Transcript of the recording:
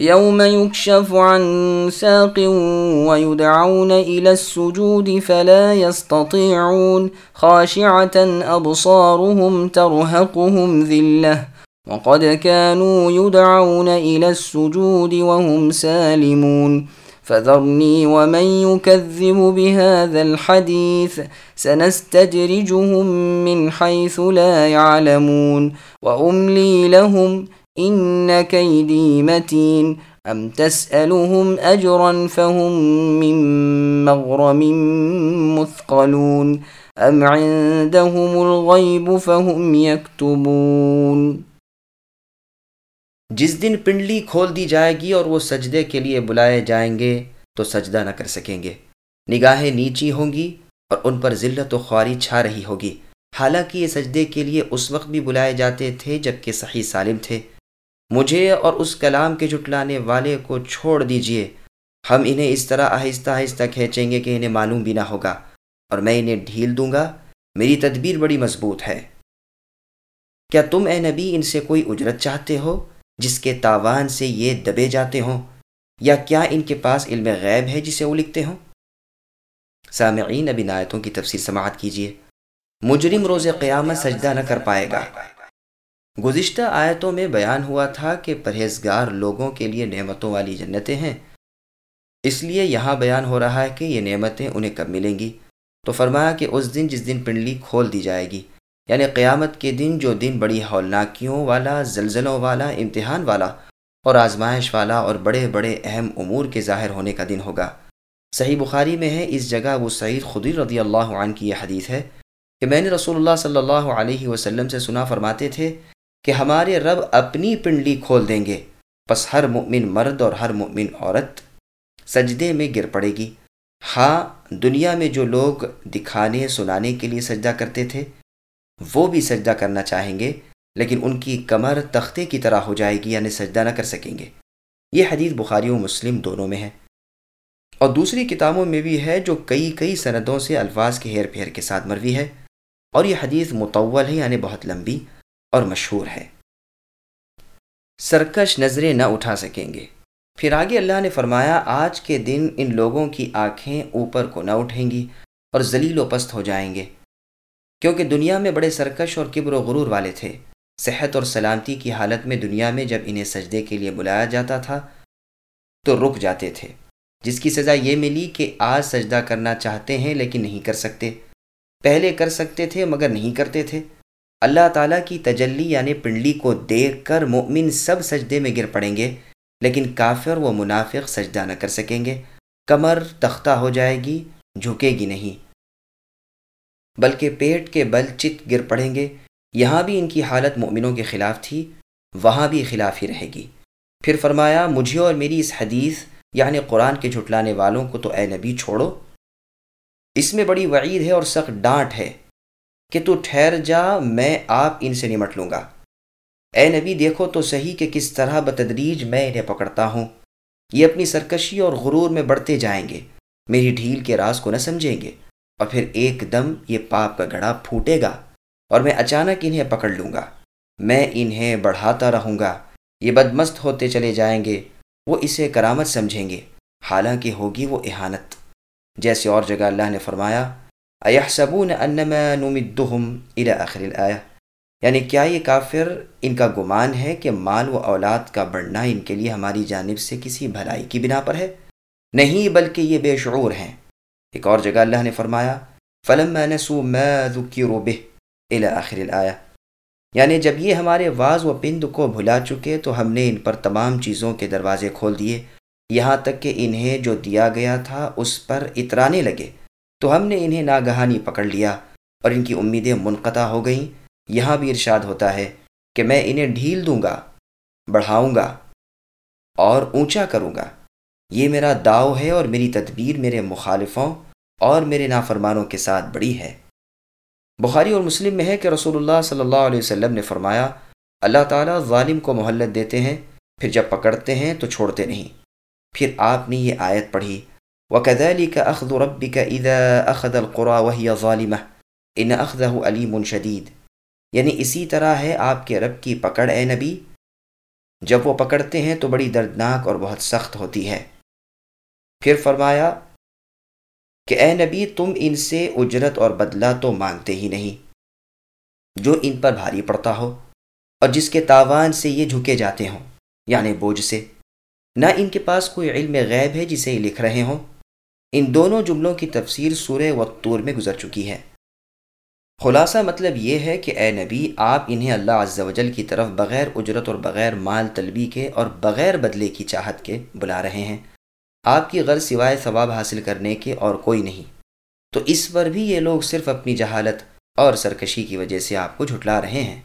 يوم يكشف عن ساق ويدعون إلى السجود فلا يستطيعون. خاشعة أبصارهم ترهقهم ذلة. وقد كانوا يدعون إلى السجود وهم سالمون. فذرني ومن يكذب بهذا الحديث. سنستدرجهم من حيث لا يعلمون. وأملي لهم ان كيدي متين ام تسالهم اجرا فهم من مغرم مثقلون ام عندهم الغيب فهم يكتبون جس دن پنڈلی کھول دی جائے گی اور وہ سجدے کے لیے بلائے جائیں گے، تو سجدہ نہ کر سکیں گے۔ نگاہیں نیچی ہوں گی اور ان پر ذلت و خواری چھا رہی ہوگی۔ حالانکہ یہ سجدے کے لیے اس وقت بھی بلائے جاتے تھے جبکہ صحیح سالم تھے۔ مجھے اور اس کلام کے جھٹلانے والے کو چھوڑ دیجیے۔ ہم انہیں اس طرح آہستہ آہستہ کھینچیں گے کہ انہیں معلوم بھی نہ ہوگا، اور میں انہیں ڈھیل دوں گا۔ میری تدبیر بڑی مضبوط ہے۔ کیا تم اے نبی ان سے کوئی اجرت چاہتے ہو جس کے تاوان سے یہ دبے جاتے ہوں؟ یا کیا ان کے پاس علم غیب ہے جسے وہ لکھتے ہوں؟ سامعین ابی نایتوں کی تفصیل سماعت کیجیے مجرم روز قیامت سجدہ نہ کر پائے گا۔ گزشتہ آیتوں میں بیان ہوا تھا کہ پرہیزگار لوگوں کے لیے نعمتوں والی جنتیں ہیں۔ اس لیے یہاں بیان ہو رہا ہے کہ یہ نعمتیں انہیں کب ملیں گی؟ تو فرمایا کہ اس دن جس دن پنڈلی کھول دی جائے گی یعنی قیامت کے دن جو دن بڑی ہولناکیوں والا، زلزلوں والا، امتحان والا اور آزمائش والا اور بڑے بڑے اہم امور کے ظاہر ہونے کا دن ہوگا۔ صحیح بخاری میں ہے، اس جگہ وہ سعید خدی رضی اللہ عنہ کی یہ حدیث ہے کہ میں نے رسول اللہ صلی اللہ علیہ وسلم سے سنا فرماتے تھے کہ ہمارے رب اپنی پنڈلی کھول دیں گے۔ پس ہر مؤمن مرد اور ہر مؤمن عورت سجدے میں گر پڑے گی۔ ہاں دنیا میں جو لوگ دکھانے، سنانے کے لیے سجدہ کرتے تھے، وہ بھی سجدہ کرنا چاہیں گے، لیکن ان کی کمر تختے کی طرح ہو جائے گی یعنی سجدہ نہ کر سکیں گے۔ یہ حدیث بخاری و مسلم دونوں میں ہے۔ اور دوسری کتابوں میں بھی ہے جو کئی کئی سندوں سے الفاظ کے ہیر پھیر کے ساتھ مروی ہے۔ اور یہ حدیث متول ہے یعنی بہت لمبی۔ اور مشہور ہے۔ سرکش نظریں نہ اٹھا سکیں گے۔ پھر آگے اللہ نے فرمایا، آج کے دن ان لوگوں کی آنکھیں اوپر کو نہ اٹھیں گی اور ذلیل و پست ہو جائیں گے۔ کیونکہ دنیا میں بڑے سرکش اور کبر و غرور والے تھے۔ صحت اور سلامتی کی حالت میں دنیا میں جب انہیں سجدے کے لیے بلایا جاتا تھا، تو رک جاتے تھے۔ جس کی سزا یہ ملی کہ آج سجدہ کرنا چاہتے ہیں لیکن نہیں کر سکتے۔ پہلے کر سکتے تھے مگر نہیں کرتے تھے۔ اللہ تعالیٰ کی تجلی یعنی پنڈلی کو دیکھ کر مومن سب سجدے میں گر پڑیں گے، لیکن کافر و منافق سجدہ نہ کر سکیں گے۔ کمر تختہ ہو جائے گی، جھکے گی نہیں۔ بلکہ پیٹ کے بل چت گر پڑیں گے۔ یہاں بھی ان کی حالت مومنوں کے خلاف تھی، وہاں بھی خلاف ہی رہے گی۔ پھر فرمایا، مجھے اور میری اس حدیث یعنی قرآن کے جھٹلانے والوں کو تو اے نبی چھوڑو۔ اس میں بڑی وعید ہے اور سخت ڈانٹ ہے۔ کہ تو ٹھہر جا، میں آپ ان سے نمٹ لوں گا۔ اے نبی، دیکھو تو صحیح کہ کس طرح بتدریج میں انہیں پکڑتا ہوں۔ یہ اپنی سرکشی اور غرور میں بڑھتے جائیں گے۔ میری ڈھیل کے راز کو نہ سمجھیں گے۔ اور پھر ایک دم یہ پاپ کا گھڑا پھوٹے گا اور میں اچانک انہیں پکڑ لوں گا۔ میں انہیں بڑھاتا رہوں گا۔ یہ بدمست ہوتے چلے جائیں گے۔ وہ اسے کرامت سمجھیں گے۔ حالانکہ ہوگی وہ احانت۔ جیسے اور جگہ اللہ نے فرمایا ایحسبون انما نمدہم الى آخر الآیہ یعنی کیا یہ کافر ان کا گمان ہے کہ مال و اولاد کا بڑھنا ان کے لیے ہماری جانب سے کسی بھلائی کی بنا پر ہے؟ نہیں، بلکہ یہ بے شعور ہیں۔ ایک اور جگہ اللہ نے فرمایا، فلما نسوا ما ذکروا به الى آخر الآیہ یعنی جب یہ ہمارے واز و پند کو بھلا چکے تو ہم نے ان پر تمام چیزوں کے دروازے کھول دیے۔ یہاں تک کہ انہیں جو دیا گیا تھا اس پر اترانے لگے۔ تو ہم نے انہیں ناگہانی پکڑ لیا اور ان کی امیدیں منقطع ہو گئیں۔ یہاں بھی ارشاد ہوتا ہے کہ میں انہیں ڈھیل دوں گا، بڑھاؤں گا اور اونچا کروں گا۔ یہ میرا داؤ ہے اور میری تدبیر میرے مخالفوں اور میرے نافرمانوں کے ساتھ بڑی ہے۔ بخاری اور مسلم میں ہے کہ رسول اللہ صلی اللہ علیہ وسلم نے فرمایا، اللہ تعالیٰ ظالم کو مہلت دیتے ہیں، پھر جب پکڑتے ہیں تو چھوڑتے نہیں۔ پھر آپ نے یہ آیت پڑھی وكذلك أخذ ربك إذا أخذ القرى وهي ظالمة إن أخذه أليم شديد یعنی اسی طرح ہے آپ کے رب کی پکڑ، اے نبی۔ جب وہ پکڑتے ہیں تو بڑی دردناک اور بہت سخت ہوتی ہے۔ پھر فرمایا کہ اے نبی، تم ان سے اجرت اور بدلہ تو مانگتے ہی نہیں، جو ان پر بھاری پڑتا ہو، اور جس کے تاوان سے یہ جھکے جاتے ہوں یعنی بوجھ سے۔ نہ ان کے پاس کوئی علم غیب ہے جسے یہ لکھ رہے ہوں ان دونوں جملوں کی تفسیر سورہ وطور میں گزر چکی ہے۔ خلاصہ مطلب یہ ہے کہ اے نبی، آپ انہیں اللہ عز و جل کی طرف بغیر اجرت اور بغیر مال طلبی کے اور بغیر بدلے کی چاہت کے بلا رہے ہیں۔ آپ کی غرض سوائے ثواب حاصل کرنے کے اور کوئی نہیں۔ تو اس پر بھی یہ لوگ صرف اپنی جہالت اور سرکشی کی وجہ سے آپ کو جھٹلا رہے ہیں۔